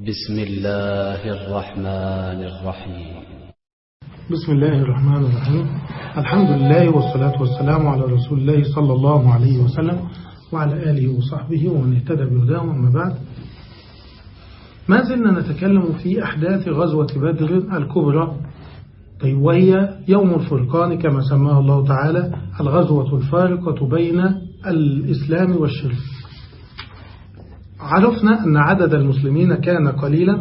بسم الله الرحمن الرحيم. بسم الله الرحمن الرحيم. الحمد لله والصلاة والسلام على رسول الله صلى الله عليه وسلم وعلى آله وصحبه ومن اهتدى بهداه أما بعد. ما زلنا نتكلم في أحداث غزوة بدر الكبرى. طيب وهي يوم الفرقان كما سماه الله تعالى الغزوة الفارقة بين الإسلام والشرك. عرفنا أن عدد المسلمين كان قليلا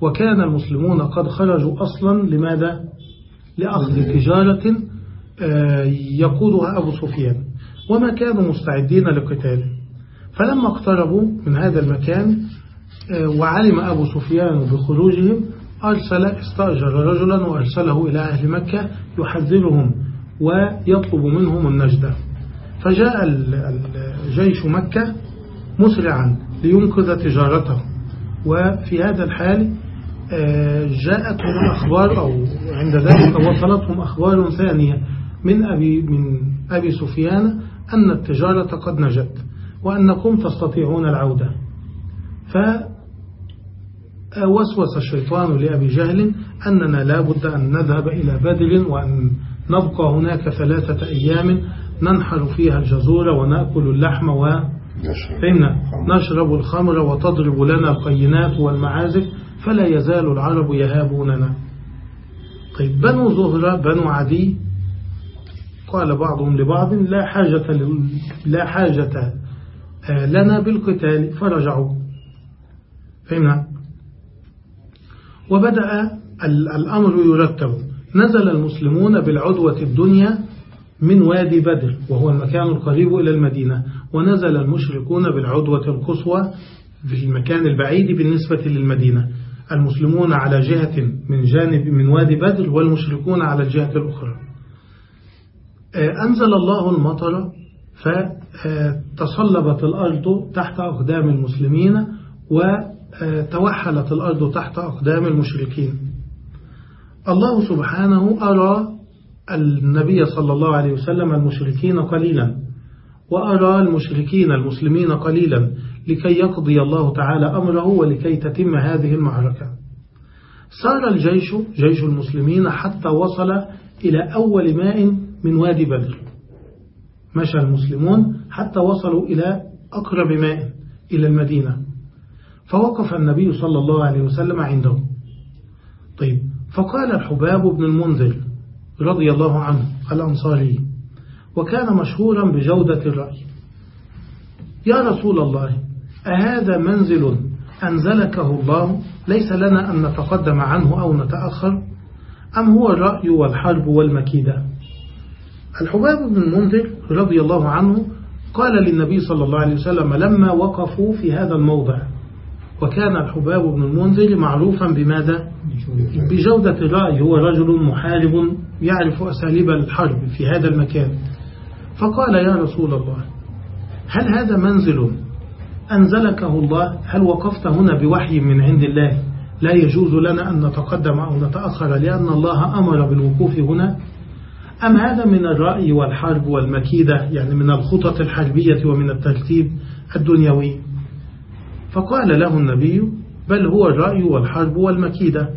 وكان المسلمون قد خرجوا أصلا لماذا؟ لأخذ تجارة يقودها أبو سفيان. وما كانوا مستعدين لقتاله فلما اقتربوا من هذا المكان وعلم أبو سفيان بخروجهم أرسل استأجر رجلا وأرسله إلى أهل مكة يحذرهم ويطلب منهم النجدة. فجاء جيش مكة مسرعا. لينقذ تجارته. وفي هذا الحال جاءتهم الأخبار أو عند ذلك وصلتهم أخبار ثانية من أبي, من أبي سفيان أن التجارة قد نجت وأنكم تستطيعون العودة. فوسوس الشيطان لأبي جهل أننا لا بد أن نذهب إلى بدر وأن نبقى هناك ثلاثة أيام ننحر فيها الجزور ونأكل اللحم و فإن نشرب الخمر وتضرب لنا القينات والمعازف فلا يزال العرب يهابوننا. طيب بنو زهرة بنو عدي قال بعضهم لبعض لا حاجة لا حاجة لنا بالقتال فرجعوا. فهمنا وبدأ الأمر يرتب. نزل المسلمون بالعدوة الدنيا من وادي بدر وهو المكان القريب إلى المدينة. ونزل المشركون بالعدوة القصوى في المكان البعيد بالنسبة للمدينة. المسلمون على جهة من جانب من وادي بدر والمشركون على الجهة الأخرى. أنزل الله المطر فتصلبت الأرض تحت أقدام المسلمين وتوحلت الأرض تحت أقدام المشركين. الله سبحانه أرى النبي صلى الله عليه وسلم المشركين قليلا. وأرى المشركين المسلمين قليلا لكي يقضي الله تعالى أمره ولكي تتم هذه المعركة. صار الجيش جيش المسلمين حتى وصل إلى أول ماء من وادي بدر. مشى المسلمون حتى وصلوا إلى أقرب ماء إلى المدينة. فوقف النبي صلى الله عليه وسلم عنده طيب فقال الحباب بن المنذر رضي الله عنه الأنصاري وكان مشهورا بجودة الرأي. يا رسول الله أهذا منزل أنزلكه الله؟ ليس لنا أن نتقدم عنه أو نتأخر؟ أم هو الرأي والحرب والمكيدة؟ الحباب بن المنذر رضي الله عنه قال للنبي صلى الله عليه وسلم لما وقفوا في هذا الموضع وكان الحباب بن المنذر معروفا بماذا؟ بجودة الرأي. هو رجل محارب يعرف أساليب الحرب في هذا المكان. فقال يا رسول الله هل هذا منزل أنزلكه الله؟ هل وقفت هنا بوحي من عند الله؟ لا يجوز لنا أن نتقدم أو نتأخر لأن الله أمر بالوقوف هنا. أم هذا من الرأي والحرب والمكيدة يعني من الخطط الحربية ومن الترتيب الدنيوي؟ فقال له النبي بل هو الرأي والحرب والمكيدة.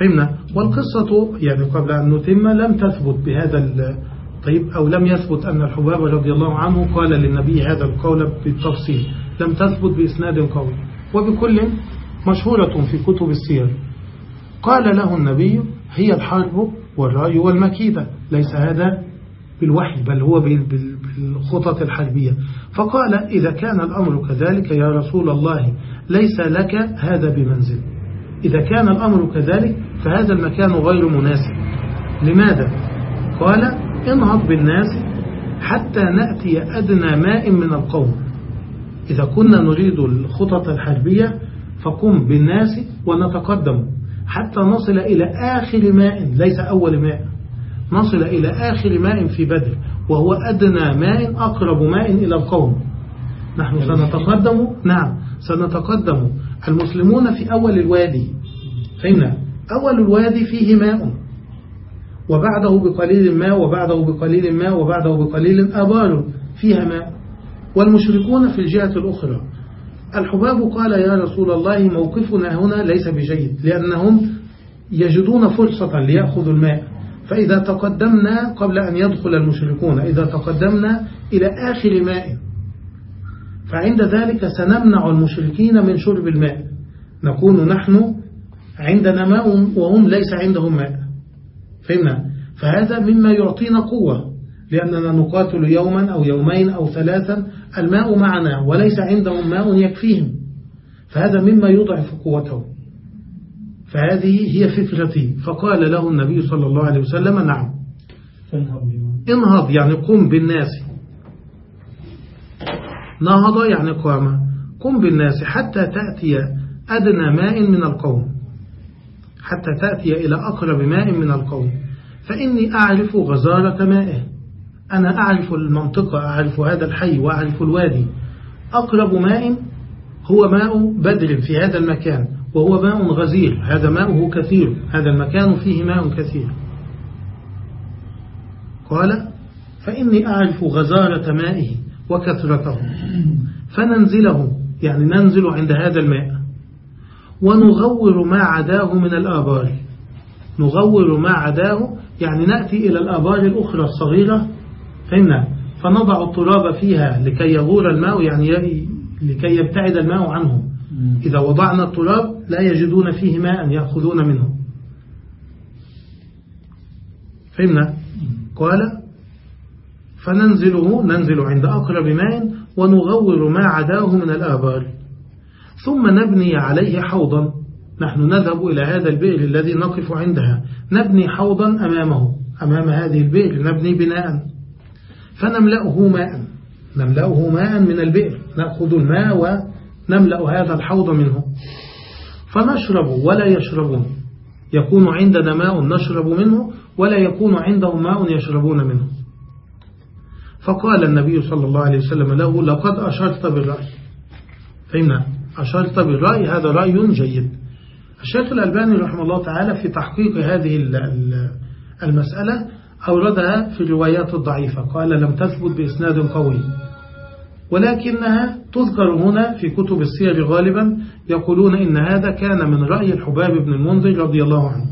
فهمنا؟ والقصة يعني قبل أن نتم لم تثبت بهذا طيب أو لم يثبت أن الحباب رضي الله عنه قال للنبي هذا القول بالتفصيل. لم تثبت بإسناد قوي. وبكل مشهورة في كتب السير. قال له النبي هي الحرب والرأي والمكيدة. ليس هذا بالوحي بل هو بالخطط الحربية. فقال إذا كان الأمر كذلك يا رسول الله ليس لك هذا بمنزل. إذا كان الأمر كذلك فهذا المكان غير مناسب. لماذا؟ قال انهض بالناس حتى نأتي أدنى ماء من القوم. إذا كنا نريد الخطط الحربية فقم بالناس ونتقدم حتى نصل إلى آخر ماء ليس أول ماء. نصل إلى آخر ماء في بدر وهو أدنى ماء أقرب ماء إلى القوم. نحن سنتقدم نعم سنتقدم. المسلمون في أول الوادي. فهمنا؟ أول الوادي فيه ماء. وبعده بقليل ماء وبعده بقليل ماء وبعده بقليل أبار فيها ماء والمشركون في الجهة الأخرى. الحباب قال يا رسول الله موقفنا هنا ليس بجيد لأنهم يجدون فرصة ليأخذوا الماء. فإذا تقدمنا قبل أن يدخل المشركون إذا تقدمنا إلى آخر ماء. فعند ذلك سنمنع المشركين من شرب الماء. نكون نحن عندنا ماء وهم ليس عندهم ماء. فهمنا؟ فهذا مما يعطينا قوة لأننا نقاتل يوما أو يومين أو ثلاثا الماء معنا وليس عندهم ماء يكفيهم. فهذا مما يضعف قوتهم. فهذه هي فكرتي. فقال له النبي صلى الله عليه وسلم نعم. انهض يعني قم بالناس. نهض يعني قام. قم بالناس حتى تأتي أدنى ماء من القوم. حتى تأتي إلى أقرب ماء من القوم. فإني أعرف غزارة مائه. أنا أعرف المنطقة أعرف هذا الحي وأعرف الوادي. أقرب ماء هو ماء بدر في هذا المكان وهو ماء غزير. هذا ماءه كثير. هذا المكان فيه ماء كثير. قال فإني أعرف غزارة مائه وكثرته. فننزله يعني ننزل عند هذا الماء. ونغور ما عداه من الآبار نغور ما عداه يعني نأتي إلى الآبار الأخرى الصغيرة. فهمنا فنضع التراب فيها لكي يغور الماء يعني لكي يبتعد الماء عنه. إذا وضعنا التراب لا يجدون فيه ماء يأخذون منه. فهمنا قال فننزله ننزل عند أقرب ماء ونغور ما عداه من الآبار ثم نبني عليه حوضا. نحن نذهب إلى هذا البئر الذي نقف عندها. نبني حوضا أمامه أمام هذه البئر. نبني بناء. فنملأه ماء. نملأه ماء من البئر. نأخذ الماء ونملأ هذا الحوض منه. فنشرب ولا يشربون. يكون عندنا ماء نشرب منه ولا يكون عندهم ماء يشربون منه. فقال النبي صلى الله عليه وسلم له لقد أشرت بالرأي. فهمنا؟ أشرت بالرأي هذا رأي جيد. الشيخ الألباني رحمه الله تعالى في تحقيق هذه المسألة أوردها في الروايات الضعيفة. قال لم تثبت بإسناد قوي. ولكنها تذكر هنا في كتب السير غالبا يقولون إن هذا كان من رأي الحباب بن المنذر رضي الله عنه.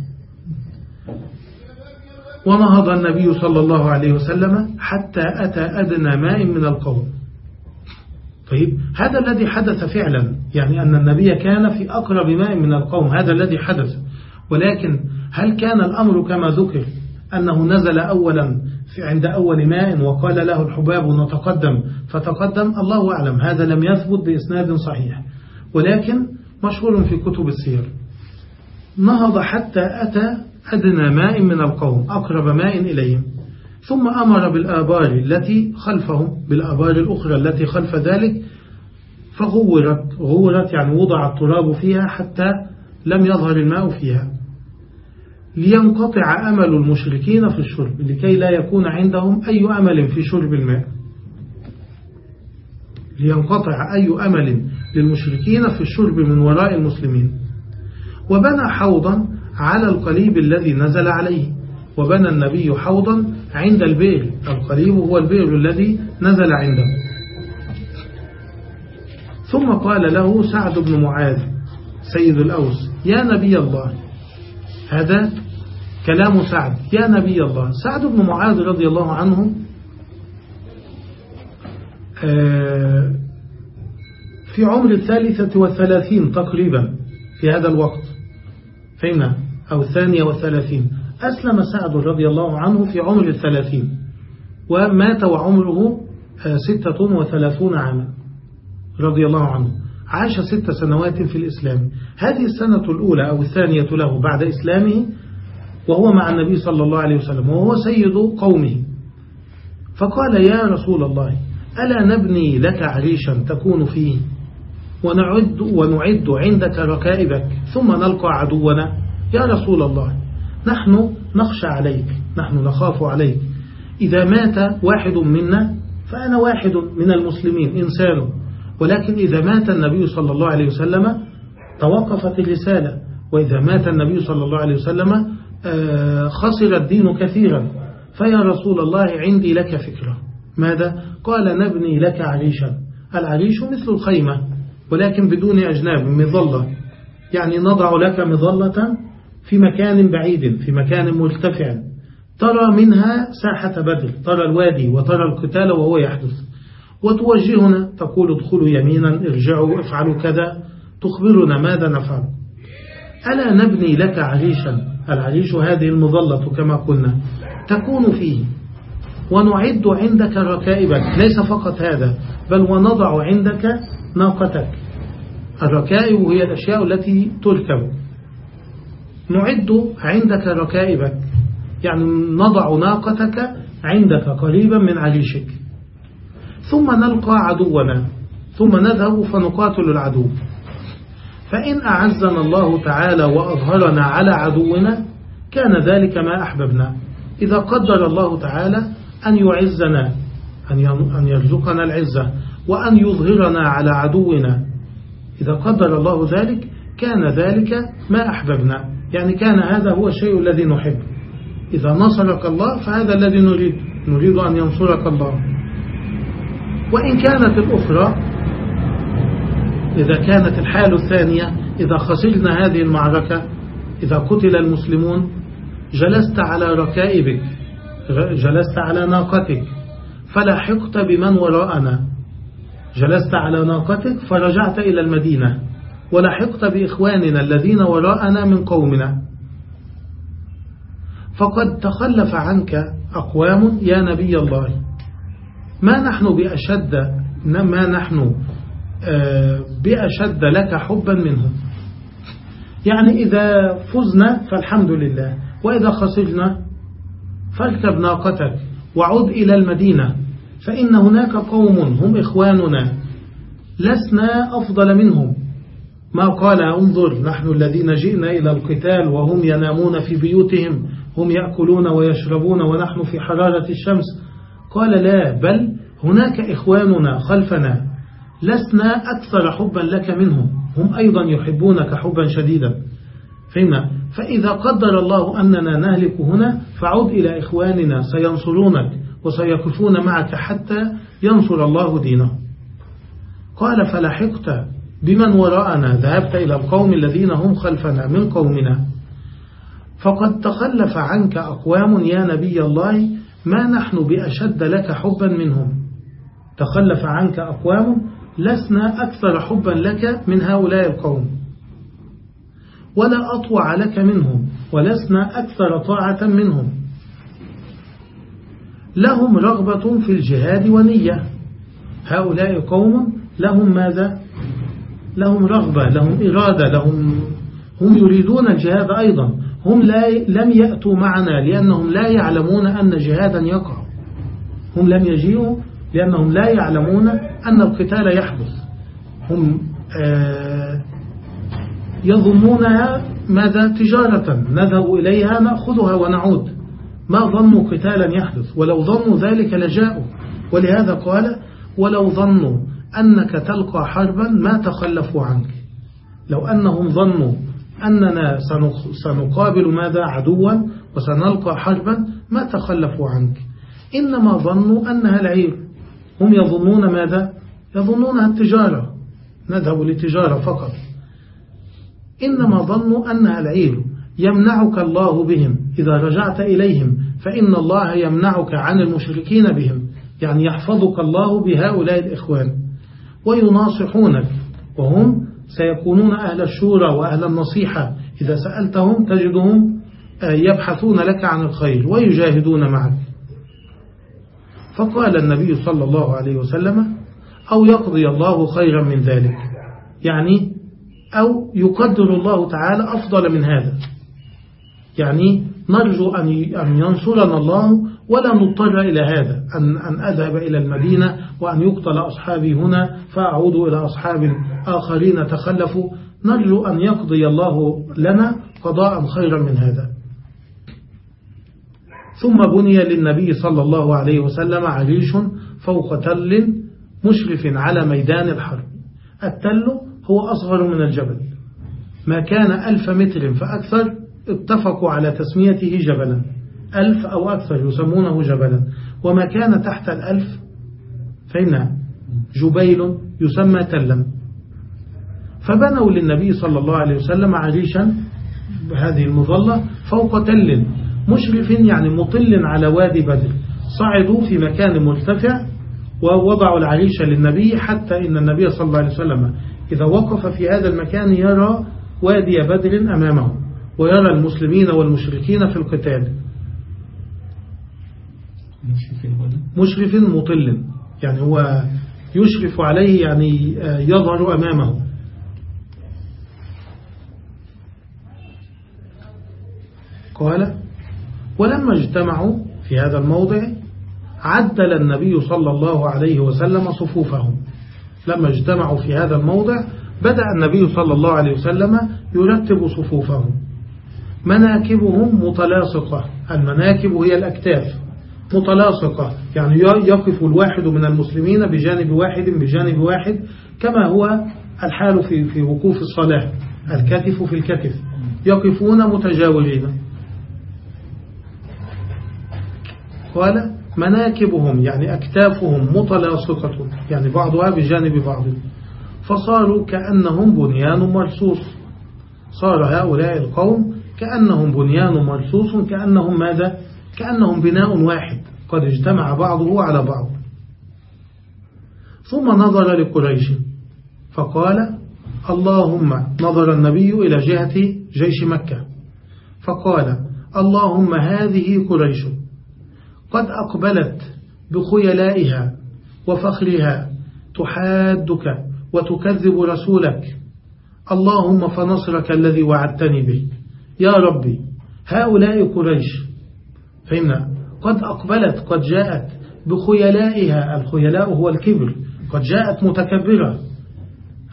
ونهض النبي صلى الله عليه وسلم حتى أتى أدنى ماء من القوم. طيب هذا الذي حدث فعلا يعني أن النبي كان في أقرب ماء من القوم هذا الذي حدث. ولكن هل كان الأمر كما ذكر أنه نزل أولا في عند أول ماء وقال له الحباب نتقدم؟ فتقدم الله أعلم هذا لم يثبت بإسناد صحيح. ولكن مشهور في كتب السير. نهض حتى أتى أدنى ماء من القوم أقرب ماء إليهم. ثم أمر بالآبار التي خلفهم بالآبار الأخرى التي خلف ذلك فغورت غورت يعني وضع التراب فيها حتى لم يظهر الماء فيها. لينقطع أمل المشركين في الشرب لكي لا يكون عندهم أي أمل في شرب الماء. لينقطع أي أمل للمشركين في الشرب من وراء المسلمين. وبنى حوضا على القليب الذي نزل عليه وبنى النبي حوضا عند البئر القليب هو البئر الذي نزل عنده. ثم قال له سعد بن معاذ سيد الأوس يا نبي الله هذا كلام سعد. يا نبي الله. سعد بن معاذ رضي الله عنه آه، في عمر الثالثة والثلاثين تقريبا في هذا الوقت فهمنا أو الثانية والثلاثين. أسلم سعد رضي الله عنه في عمر الثلاثين ومات وعمره آه، ستة وثلاثون عاما رضي الله عنه. عاش ست سنوات في الإسلام. هذه السنة الأولى أو الثانية له بعد إسلامه وهو مع النبي صلى الله عليه وسلم وهو سيد قومه. فقال يا رسول الله ألا نبني لك عريشا تكون فيه ونعد, ونعد عندك ركائبك ثم نلقى عدونا؟ يا رسول الله نحن نخشى عليك نحن نخاف عليك. إذا مات واحد منا فأنا واحد من المسلمين إنسان. ولكن إذا مات النبي صلى الله عليه وسلم توقفت الرسالة. وإذا مات النبي صلى الله عليه وسلم آه، خسر الدين كثيرا. فيا رسول الله عندي لك فكرة. ماذا؟ قال نبني لك عريشا. العريش مثل الخيمة ولكن بدون أجناب مظلة. يعني نضع لك مظلة في مكان بعيد في مكان مرتفع ترى منها ساحة بدر ترى الوادي وترى القتال وهو يحدث. وتوجهنا تقول ادخلوا يمينا ارجعوا افعلوا كذا. تخبرنا ماذا نفعل. ألا نبني لك عريشا؟ العريش هذه المظلة كما قلنا. تكون فيه. ونعد عندك ركائبك ليس فقط هذا بل ونضع عندك ناقتك. الركائب هي الأشياء التي تركب. نعد عندك ركائبك. يعني نضع ناقتك عندك قريبا من عريشك ثم نلقى عدونا. ثم نذهب فنقاتل العدو. فإن أعزنا الله تعالى وأظهرنا على عدونا كان ذلك ما أحببنا. إذا قدر الله تعالى أن يعزنا أن يرزقنا العزة وأن يظهرنا على عدونا. إذا قدر الله ذلك كان ذلك ما أحببنا. يعني كان هذا هو الشيء الذي نحب. إذا نصرك الله فهذا الذي نريد. نريد أن ينصرك الله. وإن كانت الأخرى إذا كانت الحالة الثانية إذا خسرنا هذه المعركة إذا قتل المسلمون جلست على ركائبك جلست على ناقتك فلحقت بمن وراءنا. جلست على ناقتك فرجعت إلى المدينة. ولحقت بإخواننا الذين وراءنا من قومنا. فقد تخلف عنك أقوام يا نبي الله. ما نحن بأشد ما نحن آه، بأشد لك حبا منهم. يعني إذا فزنا فالحمد لله وإذا خسرنا فاركب ناقتك وعد إلى المدينة فإن هناك قوم هم إخواننا لسنا أفضل منهم. ما قال انظر نحن الذين جئنا إلى القتال وهم ينامون في بيوتهم هم يأكلون ويشربون ونحن في حرارة الشمس. قال لا بل هناك إخواننا خلفنا لسنا أكثر حبا لك منهم هم أيضا يحبونك حبا شديدا. فهمنا؟ فإذا قدر الله أننا نهلك هنا فعود إلى إخواننا سينصرونك وسيقفون معك حتى ينصر الله دينه قال فلحقت بمن وراءنا ذهبت إلى القوم الذين هم خلفنا من قومنا. فقد تخلف عنك أقوام يا نبي الله ما نحن بأشد لك حبا منهم. تخلف عنك أقوام لسنا أكثر حبا لك من هؤلاء القوم. ولا أطوع لك منهم ولسنا أكثر طاعة منهم. لهم رغبة في الجهاد ونية. هؤلاء قوم لهم ماذا؟ لهم رغبة لهم إرادة لهم هم يريدون الجهاد أيضا. هم لا لم يأتوا معنا لأنهم لا يعلمون أن جهادا يقع. هم لم يجيئوا لأنهم لا يعلمون أن القتال يحدث. هم آه، يظنونها ماذا؟ تجارة. نذهب إليها نأخذها ونعود. ما ظنوا قتالا يحدث؟ ولو ظنوا ذلك لجاءوا. ولهذا قال ولو ظنوا أنك تلقى حربا ما تخلفوا عنك. لو أنهم ظنوا أننا سنقابل ماذا عدوا وسنلقى حربا ما تخلفوا عنك. إنما ظنوا أنها العير. هم يظنون ماذا؟ يظنونها التجارة. نذهب للتجارة فقط. إنما ظنوا أنها العير. يمنعك الله بهم. إذا رجعت إليهم فإن الله يمنعك عن المشركين بهم. يعني يحفظك الله بهؤلاء الإخوان. ويناصحونك. وهم سيكونون أهل الشورى وأهل النصيحة. إذا سألتهم تجدهم آه، يبحثون لك عن الخير ويجاهدون معك. فقال النبي صلى الله عليه وسلم أو يقضي الله خيرا من ذلك. يعني أو يقدر الله تعالى أفضل من هذا. يعني نرجو أن ينصرنا الله ولا نضطر إلى هذا أن, أن أذهب إلى المدينة وأن يقتل أصحابي هنا فأعود إلى أصحاب آخرين تخلفوا. نرجو أن يقضي الله لنا قضاء خيرا من هذا. ثم بني للنبي صلى الله عليه وسلم عريش فوق تل مشرف على ميدان الحرب. التل هو أصغر من الجبل. ما كان ألف متر فأكثر اتفقوا على تسميته جبلا. ألف أو أكثر يسمونه جبلا. وما كان تحت الألف فإن جبيل يسمى تلا. فبنوا للنبي صلى الله عليه وسلم عريشا بهذه المظلة فوق تل مشرف يعني مطل على وادي بدر. صعدوا في مكان مرتفع ووضعوا العريش للنبي حتى إن النبي صلى الله عليه وسلم إذا وقف في هذا المكان يرى وادي بدر أمامه ويرى المسلمين والمشركين في القتال. مشرف مطل يعني هو يشرف عليه يعني يظهر أمامه. قال ولما اجتمعوا في هذا الموضع عدل النبي صلى الله عليه وسلم صفوفهم. لما اجتمعوا في هذا الموضع بدأ النبي صلى الله عليه وسلم يرتب صفوفهم. مناكبهم متلاصقة. المناكب هي الأكتاف. متلاصقة يعني يقف الواحد من المسلمين بجانب واحد بجانب واحد كما هو الحال في في وقوف الصلاة. الكتف في الكتف. يقفون متجاورين قال مناكبهم يعني أكتافهم متلاصقة يعني بعضها بجانب بعض. فصاروا كأنهم بنيان مرصوص. صار هؤلاء القوم كأنهم بنيان مرصوص كأنهم ماذا؟ كأنهم بناء واحد. قد اجتمع بعضه على بعض. ثم نظر لقريش فقال اللهم نظر النبي إلى جهة جيش مكة فقال اللهم هذه قريش قد أقبلت بخيلائها وفخرها تحادك وتكذب رسولك. اللهم فنصرك الذي وعدتني به. يا ربي هؤلاء قريش فهمنا قد أقبلت قد جاءت بخيلائها. الخيلاء هو الكبر. قد جاءت متكبرة.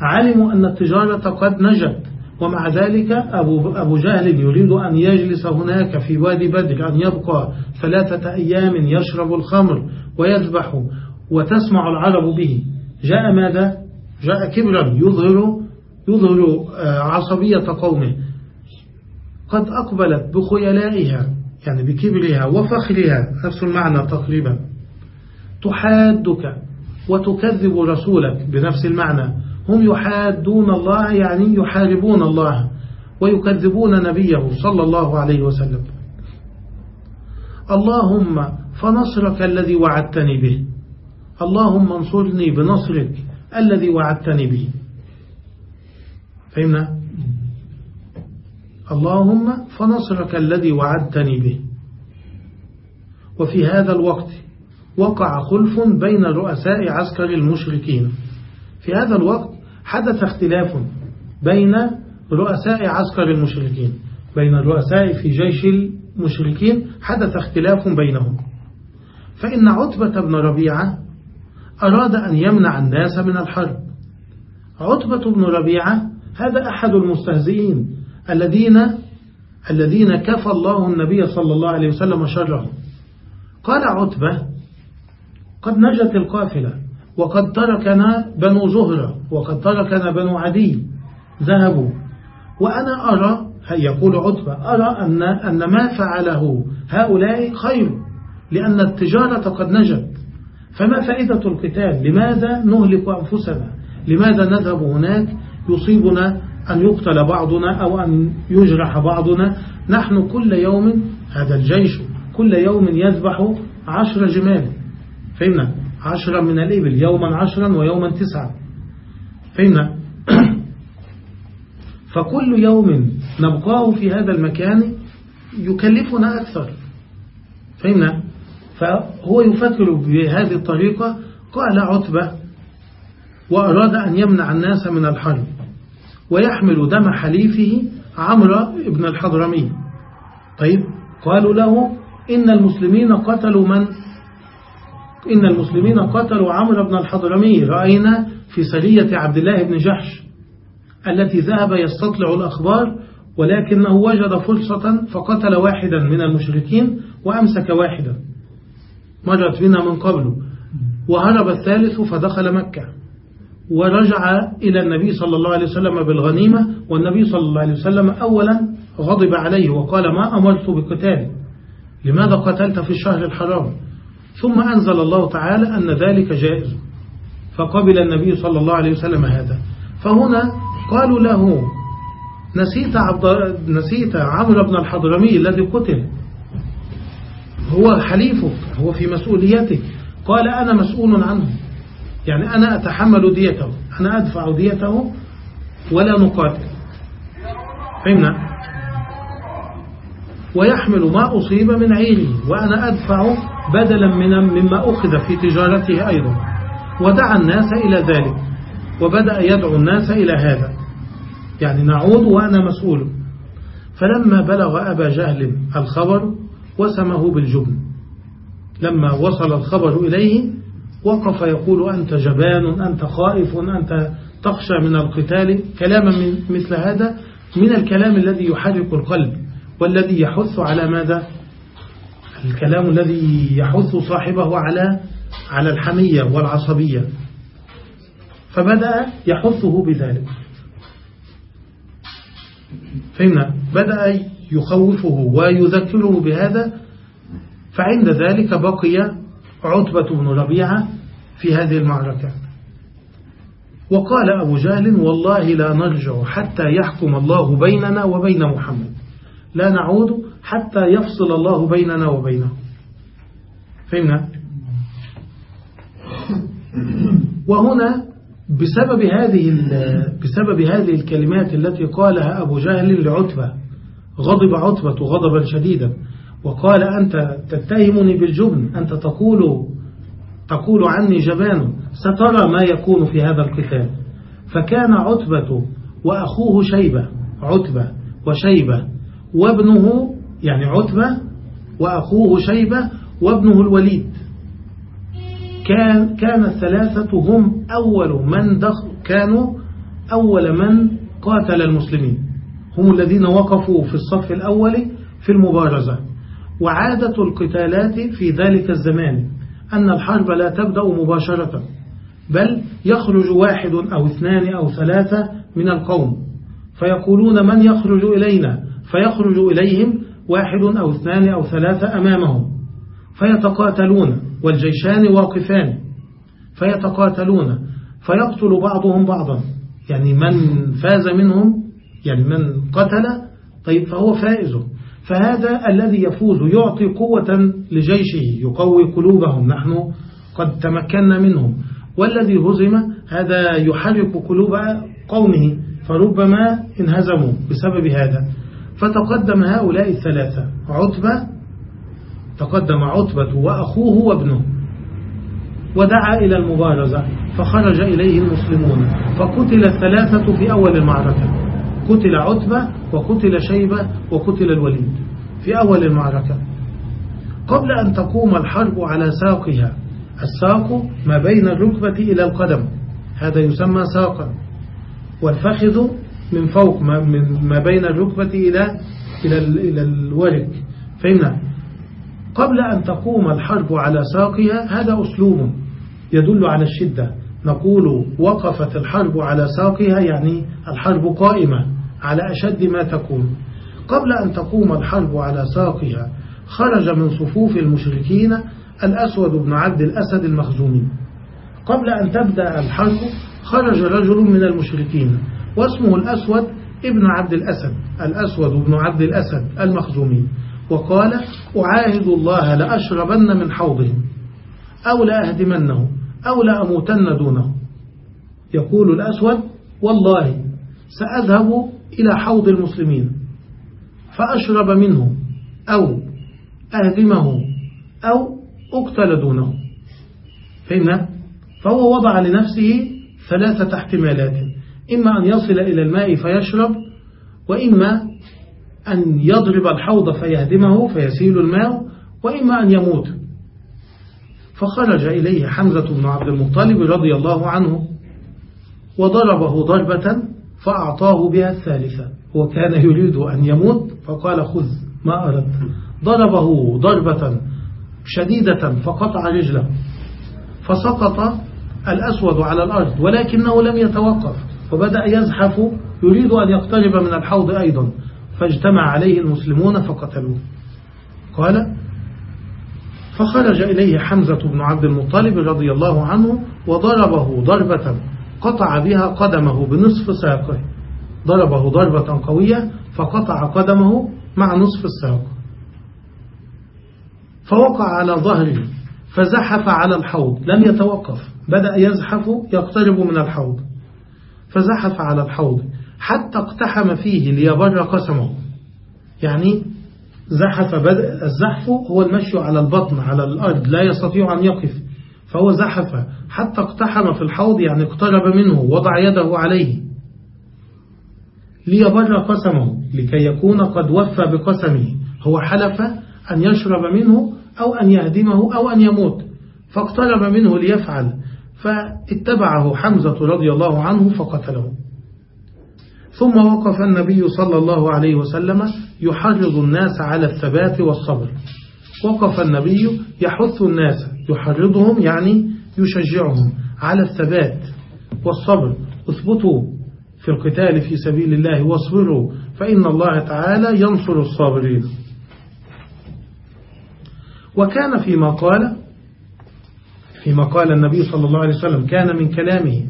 علموا أن التجارة قد نجت. ومع ذلك أبو, أبو جهل يريد أن يجلس هناك في وادي بدر أن يبقى ثلاثة أيام يشرب الخمر ويذبح وتسمع العرب به. جاء ماذا؟ جاء كبرا يظهر يظهر عصبية قومه. قد أقبلت بخيلائها. يعني بكبرها وفخرها نفس المعنى تقريبا. تحادك وتكذب رسولك بنفس المعنى. هم يحادون الله يعني يحاربون الله ويكذبون نبيه صلى الله عليه وسلم. اللهم فنصرك الذي وعدتني به. اللهم انصرني بنصرك الذي وعدتني به. فهمنا؟ اللهم فنصرك الذي وعدتني به. وفي هذا الوقت وقع خلف بين رؤساء عسكر المشركين. في هذا الوقت حدث اختلاف بين رؤساء عسكر المشركين. بين الرؤساء في جيش المشركين حدث اختلاف بينهم. فإن عتبة بن ربيعة أراد أن يمنع الناس من الحرب. عتبة بن ربيعة هذا أحد المستهزئين. الذين الذين كفى الله النبي صلى الله عليه وسلم شرهم قال عتبة قد نجت القافلة وقد تركنا بنو زهرة وقد تركنا بنو عدي ذهبوا. وأنا أرى يقول عتبة أرى أن, أن ما فعله هؤلاء خير لأن التجارة قد نجت. فما فائدة القتال؟ لماذا نهلك أنفسنا؟ لماذا نذهب هناك؟ يصيبنا أن يقتل بعضنا أو أن يجرح بعضنا. نحن كل يوم هذا الجيش كل يوم يذبح عشر جمال. فهمنا؟ عشرا من الإبل يوما عشرا ويوما تسعا. فهمنا؟ فكل يوم نبقاه في هذا المكان يكلفنا أكثر. فهمنا؟ فهو يفكر بهذه الطريقة. قال عتبة وأراد أن يمنع الناس من الحرب. ويحمل دم حليفه عمرو بن الحضرمي. طيب قالوا له إن المسلمين قتلوا من؟ إن المسلمين قتلوا عمرو بن الحضرمي. رأينا في سرية عبد الله بن جحش التي ذهب يستطلع الأخبار ولكنه وجد فرصة فقتل واحدا من المشركين وأمسك واحدا. مرت بنا من قبله وهرب الثالث فدخل مكة. ورجع إلى النبي صلى الله عليه وسلم بالغنيمة والنبي صلى الله عليه وسلم أولا غضب عليه وقال ما أمرت بقتال لماذا قتلت في الشهر الحرام؟ ثم أنزل الله تعالى أن ذلك جائز فقبل النبي صلى الله عليه وسلم هذا. فهنا قالوا له نسيت, عبد نسيت عمرو بن الحضرمي الذي قتل هو حليفك هو في مسؤوليتك قال أنا مسؤول عنه. يعني أنا أتحمل ديته أنا أدفع ديته ولا نقاتل. فهمنا؟ ويحمل ما أصيب من عيره وأنا أدفع بدلا من مما أخذ في تجارته أيضا. ودعا الناس إلى ذلك وبدأ يدعو الناس إلى هذا. يعني نعود وأنا مسؤول. فلما بلغ أبا جهل الخبر وسمه بالجبن. لما وصل الخبر إليه وقف يقول أنت جبان أنت خائف أنت تخشى من القتال. كلاما من مثل هذا من الكلام الذي يحرك القلب والذي يحث على ماذا؟ الكلام الذي يحث صاحبه على على الحمية والعصبية. فبدأ يحثه بذلك. فهمنا؟ بدأ يخوفه ويذكره بهذا. فعند ذلك بقي عتبة بن ربيعة في هذه المعركة. وقال أبو جهل والله لا نرجع حتى يحكم الله بيننا وبين محمد. لا نعود حتى يفصل الله بيننا وبينه. فهمنا؟ وهنا بسبب هذه بسبب هذه الكلمات التي قالها أبو جهل لعتبة غضب عتبة غضبا شديدا. وقال أنت تتهمني بالجبن أنت تقول تقول عني جبان سترى ما يكون في هذا القتال. فكان عتبة وأخوه شيبة عتبة وشيبة وابنه يعني عتبة وأخوه شيبة وابنه الوليد. كان كان الثلاثة هم أول من دخل كانوا أول من قاتل المسلمين. هم الذين وقفوا في الصف الأول في المبارزة. وعادة القتالات في ذلك الزمان أن الحرب لا تبدأ مباشرة بل يخرج واحد أو اثنان أو ثلاثة من القوم فيقولون من يخرج إلينا؟ فيخرج إليهم واحد أو اثنان أو ثلاثة أمامهم فيتقاتلون والجيشان واقفان فيتقاتلون فيقتل بعضهم بعضا يعني من فاز منهم يعني من قتل طيب فهو فائز. فهذا الذي يفوز يعطي قوة لجيشه يقوي قلوبهم. نحن قد تمكنا منهم. والذي هزم هذا يحرك قلوب قومه. فربما انهزموا بسبب هذا. فتقدم هؤلاء الثلاثة. عتبة تقدم عتبة وأخوه وابنه. ودعا إلى المبارزة فخرج إليه المسلمون. فقتل الثلاثة في أول المعركة. قتل عتبة وقتل شيبة وقتل الوليد في أول المعركة. قبل أن تقوم الحرب على ساقها الساق ما بين الركبة إلى القدم. هذا يسمى ساقا. والفخذ من فوق ما, بين الركبة إلى إلى الورك. فهمنا؟ قبل أن تقوم الحرب على ساقها هذا أسلوب يدل على الشدة. نقول وقفت الحرب على ساقها يعني الحرب قائمة. على أشد ما تكون. قبل أن تقوم الحرب على ساقها خرج من صفوف المشركين الأسود بن عبد الأسد المخزومي قبل أن تبدأ الحرب خرج رجل من المشركين واسمه الأسود ابن عبد الأسد الأسود بن عبد الأسد المخزومي وقال أعاهد الله لأشربن من حوضهم أو لأهدمنه أو لأموتن دونه. يقول الأسود والله سأذهب إلى حوض المسلمين فأشرب منه أو أهدمه أو أقتل دونه. فهمنا؟ فهو وضع لنفسه ثلاثة احتمالات إما أن يصل إلى الماء فيشرب وإما أن يضرب الحوض فيهدمه فيسيل الماء وإما أن يموت. فخرج إليه حمزة بن عبد المطلب رضي الله عنه وضربه ضربة فأعطاه بها الثالثة. وكان يريد أن يموت فقال خذ ما أردت. ضربه ضربة شديدة فقطع رجله فسقط الأسود على الأرض ولكنه لم يتوقف وبدأ يزحف يريد أن يقترب من الحوض أيضا فاجتمع عليه المسلمون فقتلوه. قال فخرج إليه حمزة بن عبد المطلب رضي الله عنه وضربه ضربة قطع بها قدمه بنصف ساقه. ضربه ضربة قوية فقطع قدمه مع نصف الساق. فوقع على ظهره فزحف على الحوض لم يتوقف. بدأ يزحف يقترب من الحوض. فزحف على الحوض حتى اقتحم فيه ليبر قسمه. يعني زحف بدأ الزحف هو المشي على البطن على الأرض لا يستطيع أن يقف. فهو زحف حتى اقتحم في الحوض يعني اقترب منه وضع يده عليه. ليبر قسمه لكي يكون قد وفى بقسمه. هو حلف أن يشرب منه أو أن يهدمه أو أن يموت. فاقترب منه ليفعل. فاتبعه حمزة رضي الله عنه فقتله. ثم وقف النبي صلى الله عليه وسلم يحرض الناس على الثبات والصبر. وقف النبي يحث الناس يحرضهم يعني يشجعهم على الثبات والصبر. اثبتوا في القتال في سبيل الله واصبروا فإن الله تعالى ينصر الصابرين. وكان فيما قال فيما قال النبي صلى الله عليه وسلم كان من كلامه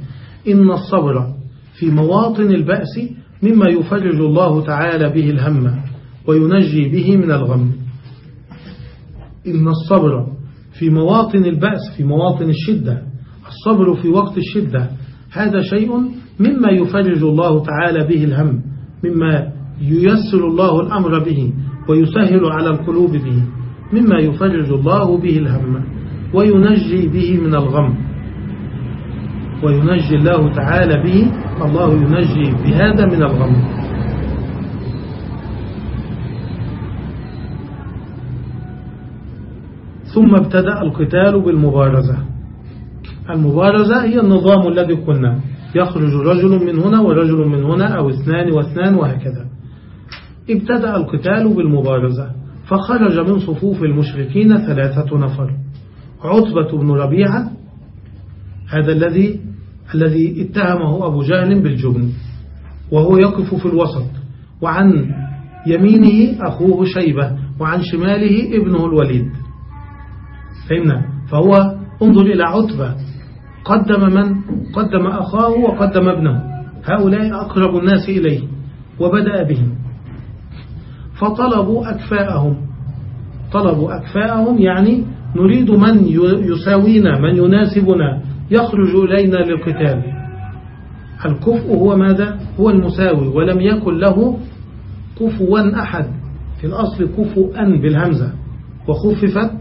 إن الصبر في مواطن البأس مما يفرج الله تعالى به الهم وينجي به من الغم. إن الصبر في مواطن البأس في مواطن الشدة الصبر في وقت الشدة. هذا شيء مما يفرج الله تعالى به الهم مما ييسر الله الأمر به ويسهل على القلوب به مما يفرج الله به الهم وينجي به من الغم. وينجي الله تعالى به الله ينجي بهذا من الغم. ثم ابتدأ القتال بالمبارزة. المبارزة هي النظام الذي قلنا. يخرج رجل من هنا ورجل من هنا أو اثنان واثنان وهكذا. ابتدأ القتال بالمبارزة. فخرج من صفوف المشركين ثلاثة نفر. عتبة بن ربيعة هذا الذي الذي اتهمه أبو جهل بالجبن وهو يقف في الوسط. وعن يمينه أخوه شيبة وعن شماله ابنه الوليد. فهمنا؟ فهو انظر إلى عتبة. قدم من؟ قدم أخاه وقدم ابنه. هؤلاء أقرب الناس إليه وبدأ بهم. فطلبوا أكفاءهم. طلبوا أكفاءهم يعني نريد من يساوينا من يناسبنا. يخرج إلينا للقتال. الكفء هو ماذا؟ هو المساوي ولم يكن له كفوا أحد. في الأصل كفؤا بالهمزة. وخففت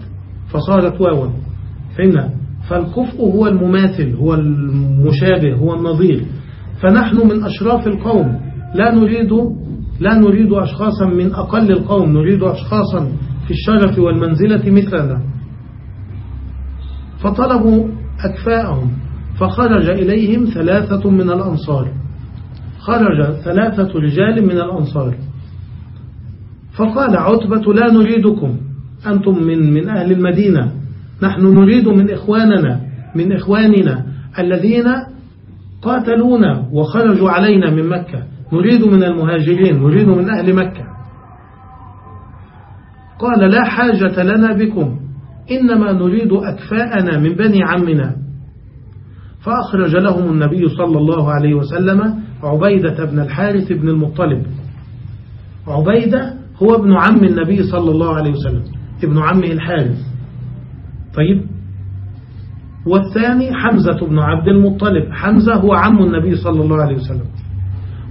فصارت واوا فهمنا فالكفء هو المماثل هو المشابه هو النظير. فنحن من أشراف القوم. لا نريد لا نريد أشخاصا من أقل القوم. نريد أشخاصا في الشرف والمنزلة مثلنا. فطلبوا أكفاءهم. فخرج إليهم ثلاثة من الأنصار. خرج ثلاثة رجال من الأنصار. فقال عتبة لا نريدكم. أنتم من, من أهل المدينة. نحن نريد من إخواننا من إخواننا الذين قاتلونا وخرجوا علينا من مكة. نريد من المهاجرين نريد من أهل مكة. قال لا حاجة لنا بكم إنما نريد أكفاءنا من بني عمنا. فأخرج لهم النبي صلى الله عليه وسلم عبيدة بن الحارث بن المطلب. عبيدة هو ابن عم النبي صلى الله عليه وسلم. ابن عمه الحارث. طيب. والثاني حمزة بن عبد المطلب. حمزة هو عم النبي صلى الله عليه وسلم.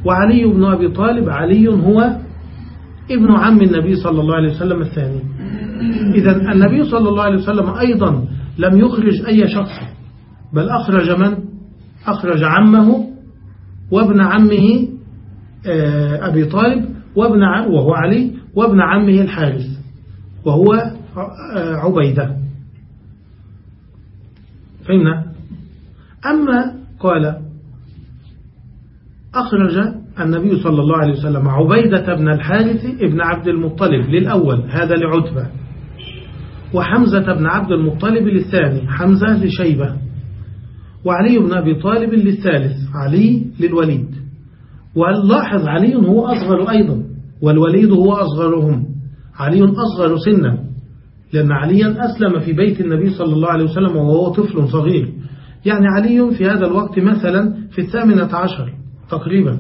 وعلي بن أبي طالب علي هو ابن عم النبي صلى الله عليه وسلم الثاني. إذا النبي صلى الله عليه وسلم أيضا لم يخرج أي شخص بل أخرج من؟ أخرج عمه وابن عمه آه، أبي طالب وابن وهو علي وابن عمه الحارث. وهو عبيدة. فهمنا؟ أما قال أخرج النبي صلى الله عليه وسلم عبيدة بن الحارث ابن عبد المطلب للأول هذا لعتبة. وحمزة بن عبد المطلب للثاني حمزة لشيبة. وعلي بن أبي طالب للثالث علي للوليد. ونلاحظ علي هو أصغر أيضا والوليد هو أصغرهم. علي أصغر سنا لأن عليا أسلم في بيت النبي صلى الله عليه وسلم وهو طفل صغير. يعني علي في هذا الوقت مثلا في الثامنة عشر تقريبا.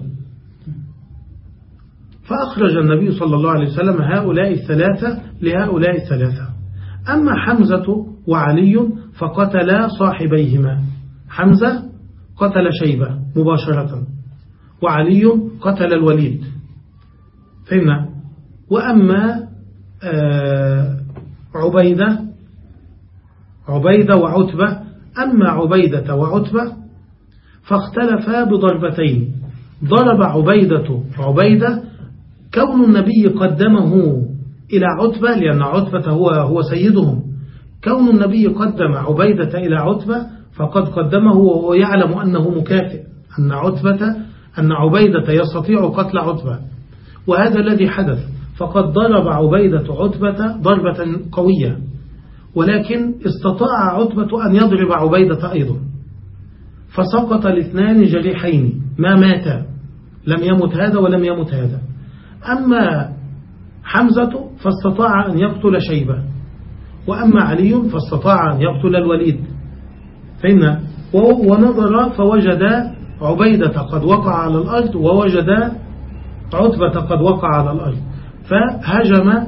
فأخرج النبي صلى الله عليه وسلم هؤلاء الثلاثة لهؤلاء الثلاثة. أما حمزة وعلي فقتلا صاحبيهما. حمزة قتل شيبة مباشرة وعلي قتل الوليد. فهمنا؟ وأما عبيدة عبيدة وعتبة. أما عبيدة وعتبة فاختلفا بضربتين. ضرب عبيدة عبيدة كون النبي قدمه إلى عتبة لأن عتبة هو, هو سيدهم. كون النبي قدم عبيدة إلى عتبة فقد قدمه وهو يعلم أنه مكافئ أن عتبة أن عبيدة يستطيع قتل عتبة. وهذا الذي حدث. فقد ضرب عبيدة عتبة ضربة قوية ولكن استطاع عتبة أن يضرب عبيدة أيضا. فسقط الاثنان جريحين ما ماتا لم يمت هذا ولم يمت هذا. أما حمزة فاستطاع أن يقتل شيبة وأما علي فاستطاع أن يقتل الوليد. فإن ونظر فوجد عبيدة قد وقع على الأرض ووجد عتبة قد وقع على الأرض. فهجم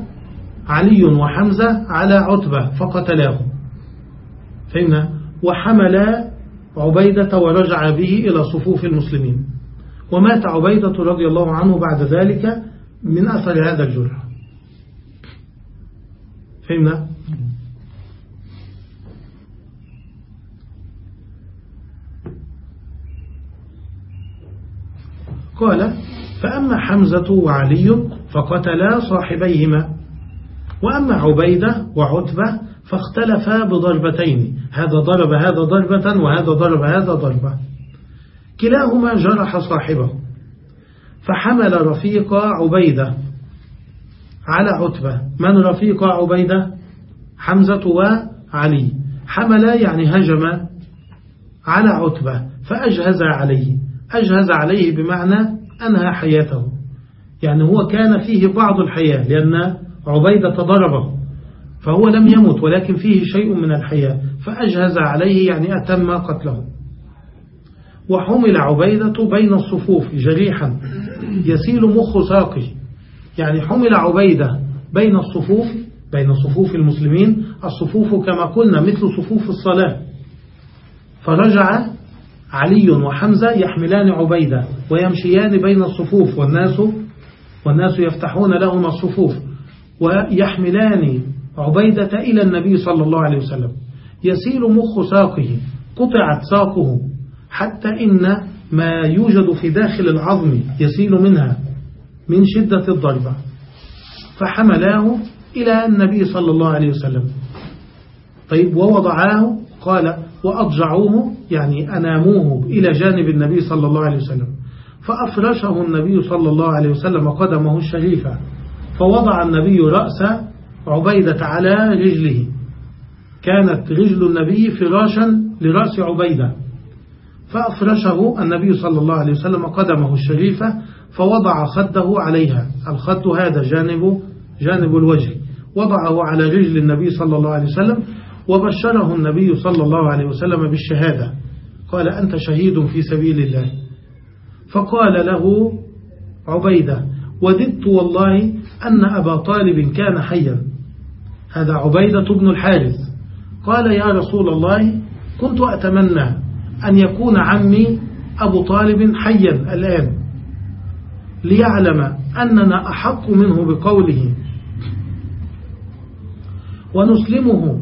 علي وحمزة على عتبة فقتلاه. فهمنا؟ وحمل عبيدة ورجع به إلى صفوف المسلمين. ومات عبيدة رضي الله عنه بعد ذلك من أثر هذا الجرح. فهمنا؟ قال فأما حمزة وعلي فقتلا صاحبيهما. وأما عبيدة وعتبة فاختلفا بضربتين. هذا ضرب هذا ضربة وهذا ضرب هذا ضربة. كلاهما جرح صاحبه. فحمل رفيق عبيدة على عتبة. من رفيق عبيدة؟ حمزة وعلي. حمل يعني هجم على عتبة. فأجهز عليه. أجهز عليه بمعنى أنهى حياته. يعني هو كان فيه بعض الحياة لأن عبيدة ضربه فهو لم يمت ولكن فيه شيء من الحياة فأجهز عليه يعني أتم قتله. وحمل عبيدة بين الصفوف جريحا يسيل مخ ساقه يعني حمل عبيدة بين الصفوف بين صفوف المسلمين الصفوف كما قلنا مثل صفوف الصلاة. فرجع علي وحمزة يحملان عبيدة ويمشيان بين الصفوف والناس والناس يفتحون لهم الصفوف ويحملان عبيدة إلى النبي صلى الله عليه وسلم. يسيل مخ ساقه قطعت ساقه حتى إن ما يوجد في داخل العظم يسيل منها من شدة الضربة. فحملاه إلى النبي صلى الله عليه وسلم. طيب ووضعاه قال وأضجعوه يعني أناموه إلى جانب النبي صلى الله عليه وسلم. فأفرشه النبي صلى الله عليه وسلم قدمه الشريفة فوضع النبي رأس عبيدة على رجله. كانت رجل النبي فراشا لرأس عبيدة. فأفرشه النبي صلى الله عليه وسلم قدمه الشريفة فوضع خده عليها. الخد هذا جانب جانب الوجه. وضعه على رجل النبي صلى الله عليه وسلم وبشره النبي صلى الله عليه وسلم بالشهادة. قال أنت شهيد في سبيل الله. فقال له عبيدة وددت والله أن أبا طالب كان حيا. هذا عبيدة بن الحارث. قال يا رسول الله كنت أتمنى أن يكون عمي أبو طالب حيا الآن ليعلم أننا أحق منه بقوله. ونسلمه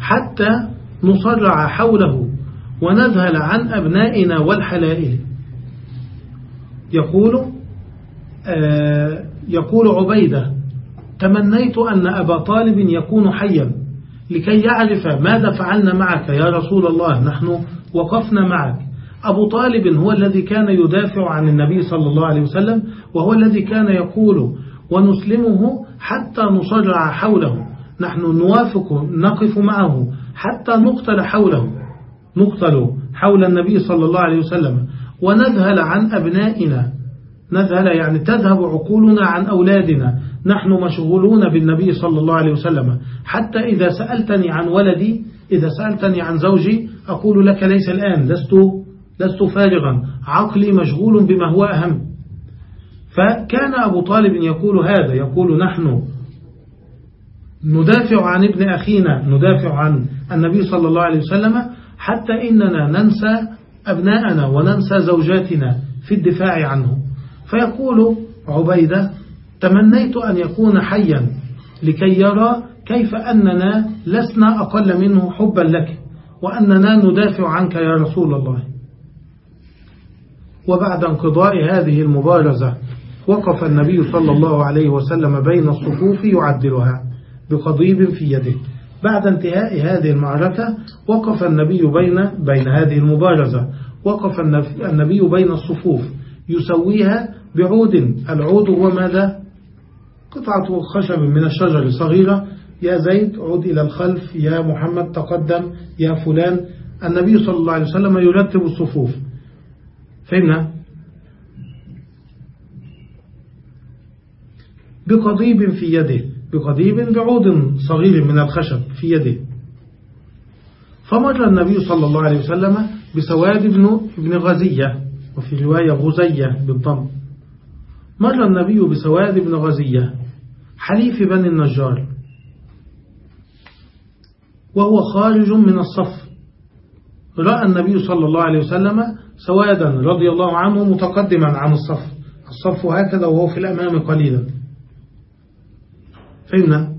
حتى نصرع حوله ونذهل عن أبنائنا والحلائل. يقول آه يقول عبيدة تمنيت أن أبا طالب يكون حيا لكي يعرف ماذا فعلنا معك يا رسول الله نحن وقفنا معك. أبو طالب هو الذي كان يدافع عن النبي صلى الله عليه وسلم وهو الذي كان يقول ونسلمه حتى نصرع حوله نحن نوافق نقف معه حتى نقتل حوله نقتل حول النبي صلى الله عليه وسلم. ونذهل عن أبنائنا. نذهل يعني تذهب عقولنا عن أولادنا. نحن مشغولون بالنبي صلى الله عليه وسلم. حتى إذا سألتني عن ولدي إذا سألتني عن زوجي أقول لك ليس الآن لست, لست فارغا. عقلي مشغول بما هو أهم. فكان أبو طالب يقول هذا يقول نحن ندافع عن ابن أخينا ندافع عن النبي صلى الله عليه وسلم حتى إننا ننسى أبناءنا وننسى زوجاتنا في الدفاع عنه. فيقول عبيدة تمنيت أن يكون حيا لكي يرى كيف أننا لسنا أقل منه حبا لك وأننا ندافع عنك يا رسول الله. وبعد انقضاء هذه المبارزة وقف النبي صلى الله عليه وسلم بين الصفوف يعدلها بقضيب في يده. بعد انتهاء هذه المعركة وقف النبي بين بين هذه المبارزة. وقف النبي بين الصفوف. يسويها بعود. العود هو ماذا؟ قطعة خشب من الشجر صغيرة يا زيد عود إلى الخلف. يا محمد تقدم. يا فلان. النبي صلى الله عليه وسلم يرتب الصفوف. فهمنا؟ بقضيب في يده. بقضيب بعود صغير من الخشب. في يده. فمر النبي صلى الله عليه وسلم بسواد ابن ابن غزية وفي رواية غزية بالضم مر النبي بسواد ابن غزية حليف بني النجار. وهو خارج من الصف. رأى النبي صلى الله عليه وسلم سوادا رضي الله عنه متقدما عن الصف. الصف هكذا وهو في الأمام قليلا. فهمنا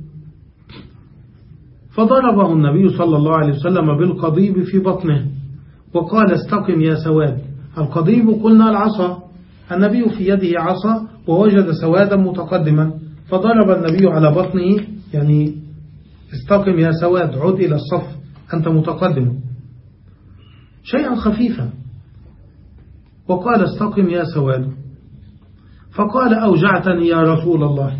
فضربه النبي صلى الله عليه وسلم بالقضيب في بطنه وقال استقم يا سواد. القضيب قلنا العصا. النبي في يده عصا ووجد سوادا متقدما. فضرب النبي على بطنه يعني استقم يا سواد عد إلى الصف أنت متقدم. شيئا خفيفا. وقال استقم يا سواد. فقال أوجعتني يا رسول الله.